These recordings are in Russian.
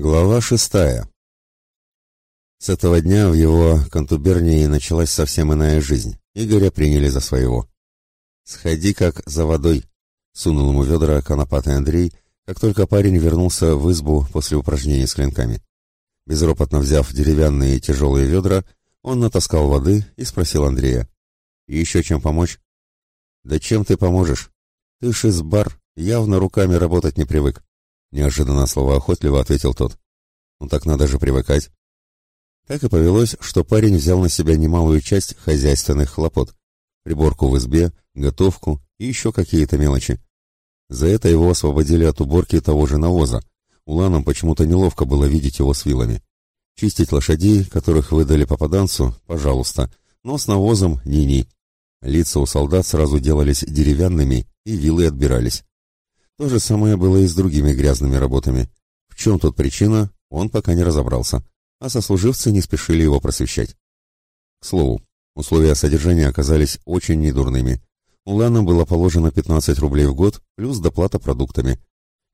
Глава шестая. С этого дня в его контубернии началась совсем иная жизнь. Игоря приняли за своего. «Сходи как за водой», — сунул ему ведра конопатый Андрей, как только парень вернулся в избу после упражнений с клинками. Безропотно взяв деревянные тяжелые ведра, он натаскал воды и спросил Андрея. «Еще чем помочь?» «Да чем ты поможешь? Ты ж из бар, явно руками работать не привык. Неожиданно словоохотливо ответил тот. Ну так надо же привыкать. Так и повелось, что парень взял на себя немалую часть хозяйственных хлопот. Приборку в избе, готовку и еще какие-то мелочи. За это его освободили от уборки того же навоза. Уланам почему-то неловко было видеть его с вилами. Чистить лошадей, которых выдали попаданцу, пожалуйста, но с навозом ни-ни. Лица у солдат сразу делались деревянными, и вилы отбирались. То же самое было и с другими грязными работами. В чем тут причина, он пока не разобрался, а сослуживцы не спешили его просвещать. К слову, условия содержания оказались очень недурными. Уланам было положено 15 рублей в год, плюс доплата продуктами.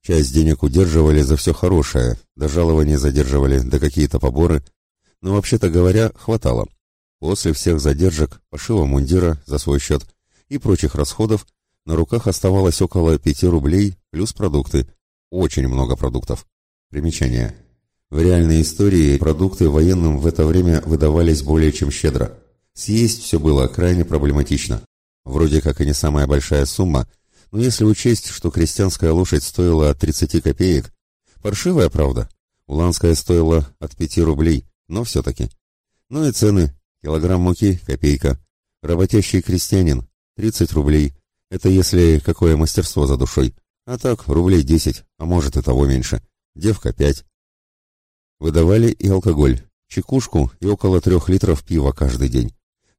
Часть денег удерживали за все хорошее, до жалования задерживали, до какие-то поборы, но вообще-то говоря, хватало. После всех задержек, пошива мундира за свой счет и прочих расходов на руках оставалось около 5 рублей плюс продукты. Очень много продуктов. Примечание. В реальной истории продукты военным в это время выдавались более чем щедро. Съесть все было крайне проблематично. Вроде как и не самая большая сумма, но если учесть, что крестьянская лошадь стоила от 30 копеек, паршивая правда, уланская стоила от 5 рублей, но все-таки. Ну и цены. Килограмм муки – копейка. Работящий крестьянин – 30 рублей. Это если какое мастерство за душой. А так, рублей десять, а может и того меньше. Девка пять. Выдавали и алкоголь, чекушку и около трех литров пива каждый день.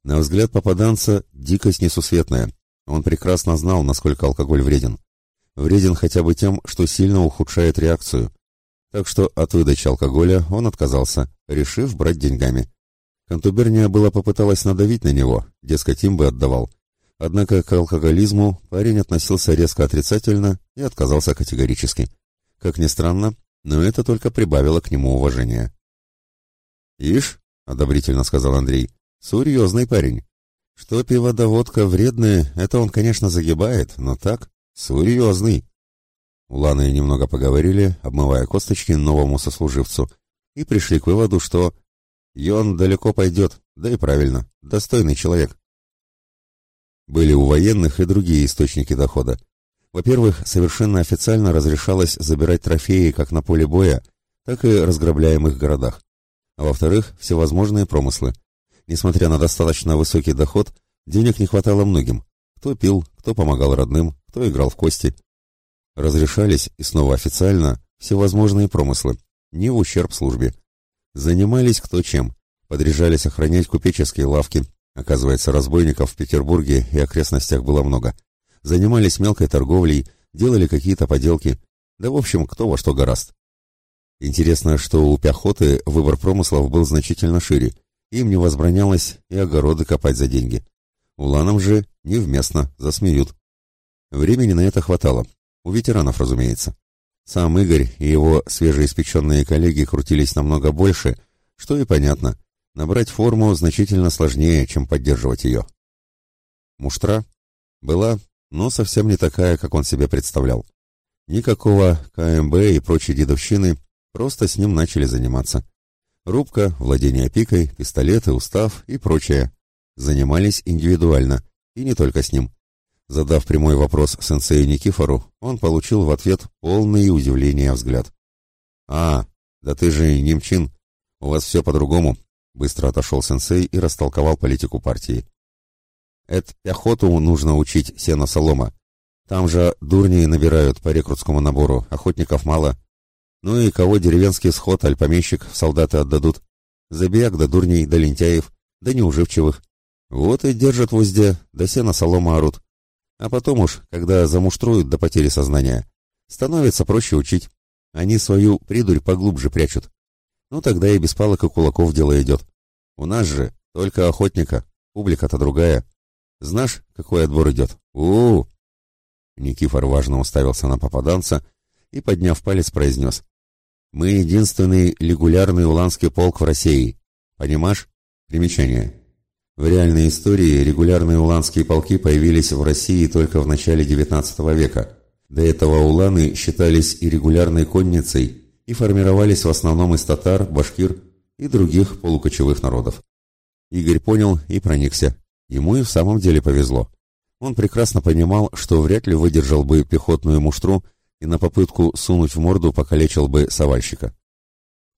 На взгляд попаданца дикость несусветная. Он прекрасно знал, насколько алкоголь вреден. Вреден хотя бы тем, что сильно ухудшает реакцию. Так что от выдачи алкоголя он отказался, решив брать деньгами. Контуберния была попыталась надавить на него, дескать, им бы отдавал. Однако к алкоголизму парень относился резко отрицательно и отказался категорически. Как ни странно, но это только прибавило к нему уважения. «Ишь», — одобрительно сказал Андрей, — «серьезный парень. Что пиво да водка вредные, это он, конечно, загибает, но так, серьезный». Уланы немного поговорили, обмывая косточки новому сослуживцу, и пришли к выводу, что и он далеко пойдет, да и правильно, достойный человек. Были у военных и другие источники дохода. Во-первых, совершенно официально разрешалось забирать трофеи как на поле боя, так и разграбляемых городах. А во-вторых, всевозможные промыслы. Несмотря на достаточно высокий доход, денег не хватало многим. Кто пил, кто помогал родным, кто играл в кости. Разрешались, и снова официально, всевозможные промыслы, не в ущерб службе. Занимались кто чем. Подряжались охранять купеческие лавки, Оказывается, разбойников в Петербурге и окрестностях было много. Занимались мелкой торговлей, делали какие-то поделки. Да, в общем, кто во что гораст. Интересно, что у пехоты выбор промыслов был значительно шире. Им не возбранялось и огороды копать за деньги. Уланам же невместно, засмеют. Времени на это хватало. У ветеранов, разумеется. Сам Игорь и его свежеиспеченные коллеги крутились намного больше, что и понятно. Набрать форму значительно сложнее, чем поддерживать ее. Муштра была, но совсем не такая, как он себе представлял. Никакого КМБ и прочей дедовщины, просто с ним начали заниматься. Рубка, владение пикой, пистолеты, устав и прочее. Занимались индивидуально, и не только с ним. Задав прямой вопрос сенсею Никифору, он получил в ответ полное удивление взгляд. «А, да ты же немчин, у вас все по-другому, Быстро отошел сенсей и растолковал политику партии. Это пехоту нужно учить сено-солома. Там же дурни набирают по рекрутскому набору, охотников мало. Ну и кого деревенский сход аль помещик солдаты отдадут? Забияк да дурней, да лентяев, да неуживчивых. Вот и держат в узде, да сено-солома орут. А потом уж, когда замуштруют до потери сознания, становится проще учить. Они свою придурь поглубже прячут. Ну тогда и без палок и кулаков дело идет. У нас же только охотника, публика-то другая. Знаешь, какой отбор идет? у у, Никифор важно уставился на попаданца и, подняв палец, произнес. Мы единственный регулярный уланский полк в России. Понимаешь? Примечание. В реальной истории регулярные уланские полки появились в России только в начале XIX века. До этого уланы считались и регулярной конницей и формировались в основном из татар, башкир и других полукочевых народов. Игорь понял и проникся. Ему и в самом деле повезло. Он прекрасно понимал, что вряд ли выдержал бы пехотную муштру и на попытку сунуть в морду покалечил бы совальщика.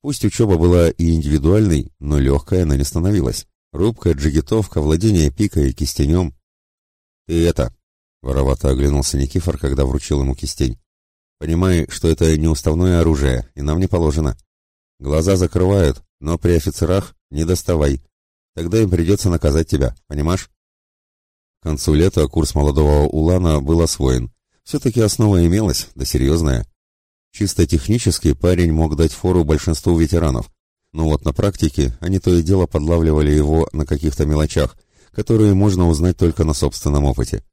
Пусть учеба была и индивидуальной, но легкая она не становилась. Рубка, джигитовка, владение пикой и кистенем. «Ты это...» — воровато оглянулся Никифор, когда вручил ему кистень. «Понимай, что это неуставное оружие, и нам не положено. Глаза закрывают, но при офицерах не доставай. Тогда им придется наказать тебя, понимаешь?» К концу лета курс молодого Улана был освоен. Все-таки основа имелась, да серьезная. Чисто технически парень мог дать фору большинству ветеранов, но вот на практике они то и дело подлавливали его на каких-то мелочах, которые можно узнать только на собственном опыте.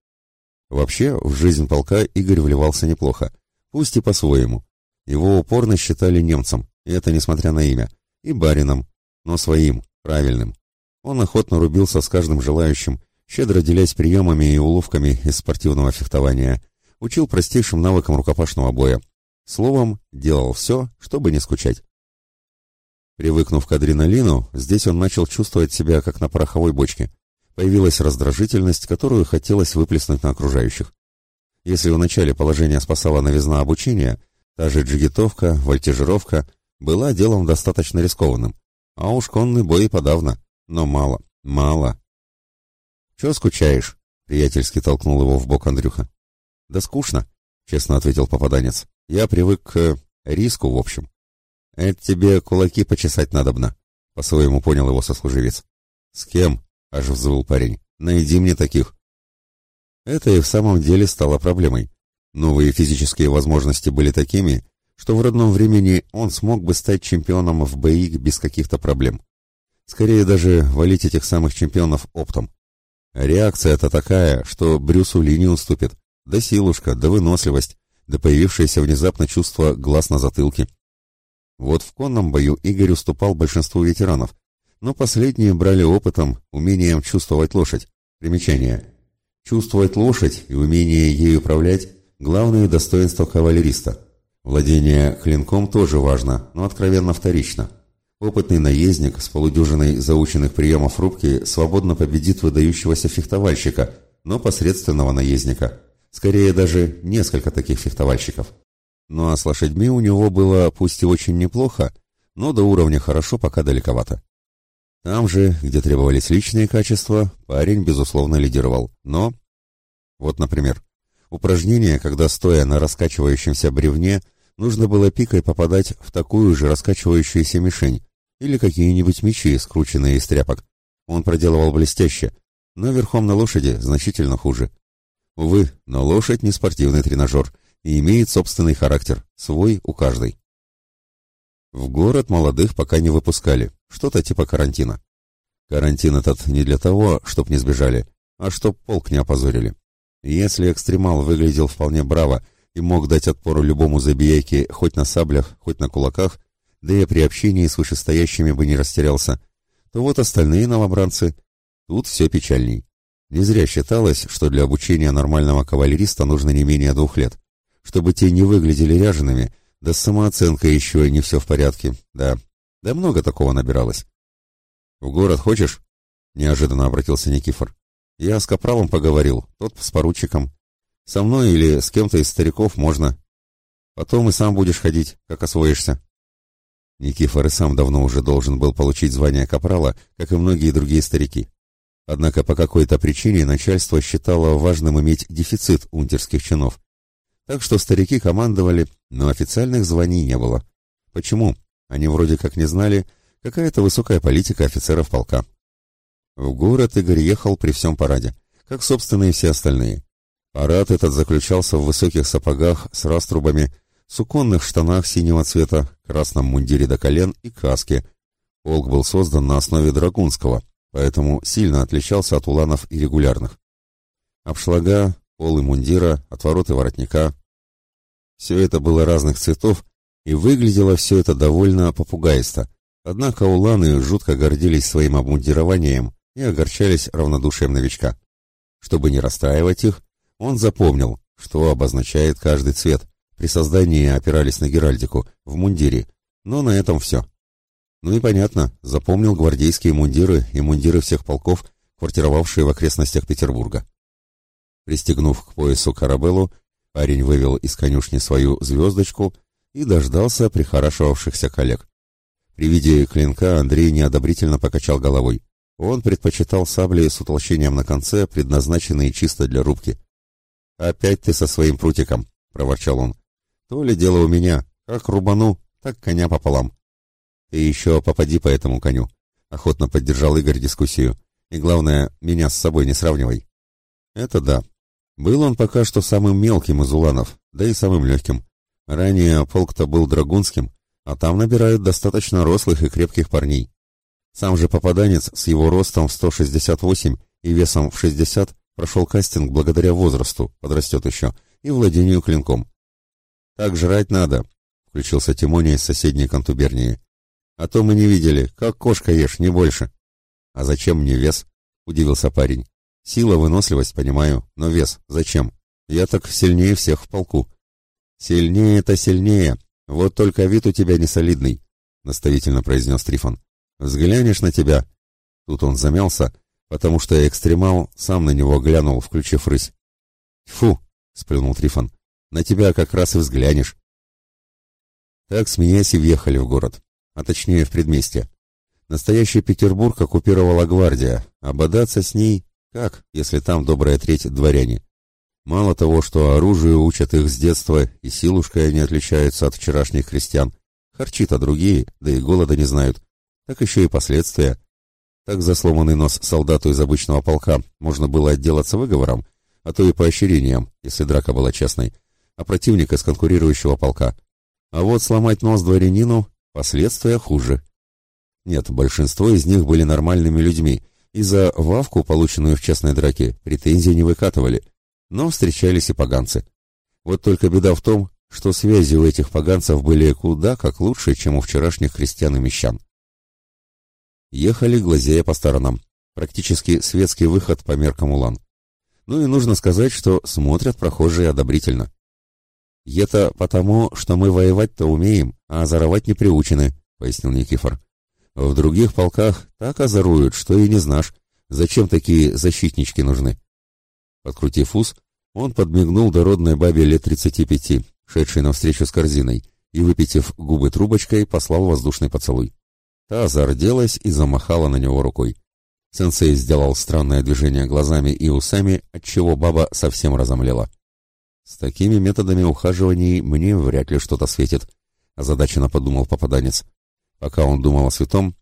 Вообще, в жизнь полка Игорь вливался неплохо, пусть и по-своему. Его упорно считали немцем, и это несмотря на имя, и барином, но своим, правильным. Он охотно рубился с каждым желающим, щедро делясь приемами и уловками из спортивного фехтования, учил простейшим навыкам рукопашного боя. Словом, делал все, чтобы не скучать. Привыкнув к адреналину, здесь он начал чувствовать себя как на пороховой бочке. Появилась раздражительность, которую хотелось выплеснуть на окружающих. Если вначале положение спасало новизна обучения, та же джигитовка, вольтежировка была делом достаточно рискованным. А уж конный бой подавно. Но мало, мало. «Чего скучаешь?» — приятельски толкнул его в бок Андрюха. «Да скучно», — честно ответил попаданец. «Я привык к риску, в общем». «Это тебе кулаки почесать надобно», — по-своему понял его сослуживец. «С кем?» — аж взвыл парень. «Найди мне таких». Это и в самом деле стало проблемой. Новые физические возможности были такими, что в родном времени он смог бы стать чемпионом в БИ без каких-то проблем. Скорее даже валить этих самых чемпионов оптом. Реакция-то такая, что Брюсу Ли не уступит. Да силушка, да выносливость, да появившееся внезапно чувство глаз на затылке. Вот в конном бою Игорь уступал большинству ветеранов, но последние брали опытом, умением чувствовать лошадь. Примечание. Чувствовать лошадь и умение ею управлять – главные достоинства кавалериста. Владение клинком тоже важно, но откровенно вторично. Опытный наездник с полудюжиной заученных приемов рубки свободно победит выдающегося фехтовальщика, но посредственного наездника. Скорее даже несколько таких фехтовальщиков. Ну а с лошадьми у него было пусть и очень неплохо, но до уровня хорошо пока далековато. Там же, где требовались личные качества, парень, безусловно, лидировал. Но... Вот, например, упражнение, когда, стоя на раскачивающемся бревне, нужно было пикой попадать в такую же раскачивающуюся мишень или какие-нибудь мечи, скрученные из тряпок. Он проделывал блестяще, но верхом на лошади значительно хуже. Увы, но лошадь не спортивный тренажер — и имеет собственный характер, свой у каждой. В город молодых пока не выпускали, что-то типа карантина. Карантин этот не для того, чтоб не сбежали, а чтоб полк не опозорили. Если экстремал выглядел вполне браво и мог дать отпор любому забияйке хоть на саблях, хоть на кулаках, да и при общении с вышестоящими бы не растерялся, то вот остальные новобранцы, тут все печальней. Не зря считалось, что для обучения нормального кавалериста нужно не менее двух лет чтобы те не выглядели ряжеными, да с самооценкой еще не все в порядке, да. Да много такого набиралось. «В город хочешь?» — неожиданно обратился Никифор. «Я с Капралом поговорил, тот с поручиком. Со мной или с кем-то из стариков можно. Потом и сам будешь ходить, как освоишься». Никифор и сам давно уже должен был получить звание Капрала, как и многие другие старики. Однако по какой-то причине начальство считало важным иметь дефицит унтерских чинов, так что старики командовали, но официальных званий не было. Почему? Они вроде как не знали, какая-то высокая политика офицеров полка. В город Игорь ехал при всем параде, как, собственно, и все остальные. Парад этот заключался в высоких сапогах с раструбами, суконных штанах синего цвета, красном мундире до колен и каске. Полк был создан на основе драгунского, поэтому сильно отличался от уланов и регулярных. Обшлага, полы мундира, отвороты воротника. Все это было разных цветов, И выглядело все это довольно попугайсто. Однако уланы жутко гордились своим обмундированием и огорчались равнодушием новичка. Чтобы не расстраивать их, он запомнил, что обозначает каждый цвет. При создании опирались на геральдику, в мундире, но на этом все. Ну и понятно, запомнил гвардейские мундиры и мундиры всех полков, квартировавшие в окрестностях Петербурга. Пристегнув к поясу корабелу, парень вывел из конюшни свою звездочку и дождался прихорашивавшихся коллег. При виде клинка Андрей неодобрительно покачал головой. Он предпочитал сабли с утолщением на конце, предназначенные чисто для рубки. «Опять ты со своим прутиком», — проворчал он. «То ли дело у меня. Как рубану, так коня пополам». «Ты еще попади по этому коню», — охотно поддержал Игорь дискуссию. «И главное, меня с собой не сравнивай». «Это да. Был он пока что самым мелким из уланов, да и самым легким. Ранее полк-то был драгунским, а там набирают достаточно рослых и крепких парней. Сам же попаданец с его ростом в 168 и весом в 60 прошел кастинг благодаря возрасту, подрастет еще, и владению клинком. «Так жрать надо», — включился Тимоня из соседней контубернии. «А то мы не видели, как кошка ешь, не больше». «А зачем мне вес?» — удивился парень. «Сила, выносливость, понимаю, но вес зачем? Я так сильнее всех в полку». «Сильнее-то сильнее, вот только вид у тебя не солидный», — наставительно произнес Трифон. «Взглянешь на тебя». Тут он замялся, потому что экстремал сам на него глянул, включив рысь. «Фу!» — сплюнул Трифон. «На тебя как раз и взглянешь». Так, смеясь, и въехали в город, а точнее в предместье. Настоящий Петербург оккупировала гвардия, а бодаться с ней как, если там добрая треть дворяне? Мало того, что оружие учат их с детства, и силушкой они отличаются от вчерашних крестьян, харчит-то другие, да и голода не знают, так еще и последствия. Так за сломанный нос солдату из обычного полка можно было отделаться выговором, а то и поощрением, если драка была честной, а противника с конкурирующего полка. А вот сломать нос дворянину – последствия хуже. Нет, большинство из них были нормальными людьми, и за вавку, полученную в честной драке, претензий не выкатывали – но встречались и поганцы. Вот только беда в том, что связи у этих поганцев были куда как лучше, чем у вчерашних христиан и мещан. Ехали, глазея по сторонам. Практически светский выход по меркам Улан. Ну и нужно сказать, что смотрят прохожие одобрительно. «Это потому, что мы воевать-то умеем, а озоровать не приучены», — пояснил Никифор. «В других полках так озоруют, что и не знаешь, зачем такие защитнички нужны». Подкрутив ус, он подмигнул дородной бабе лет тридцати пяти, шедшей навстречу с корзиной, и, выпитив губы трубочкой, послал воздушный поцелуй. Та зарделась и замахала на него рукой. Сенсей сделал странное движение глазами и усами, отчего баба совсем разомлела. «С такими методами ухаживаний мне вряд ли что-то светит», — озадаченно подумал попаданец. Пока он думал о святом,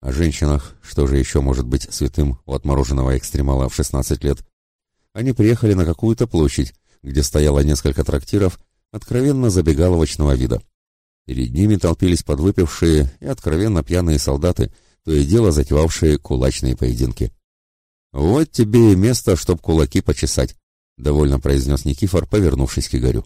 о женщинах, что же еще может быть святым у отмороженного экстремала в шестнадцать лет, они приехали на какую-то площадь, где стояло несколько трактиров откровенно забегаловочного вида. Перед ними толпились подвыпившие и откровенно пьяные солдаты, то и дело затевавшие кулачные поединки. «Вот тебе и место, чтоб кулаки почесать», — довольно произнес Никифор, повернувшись к Игорю.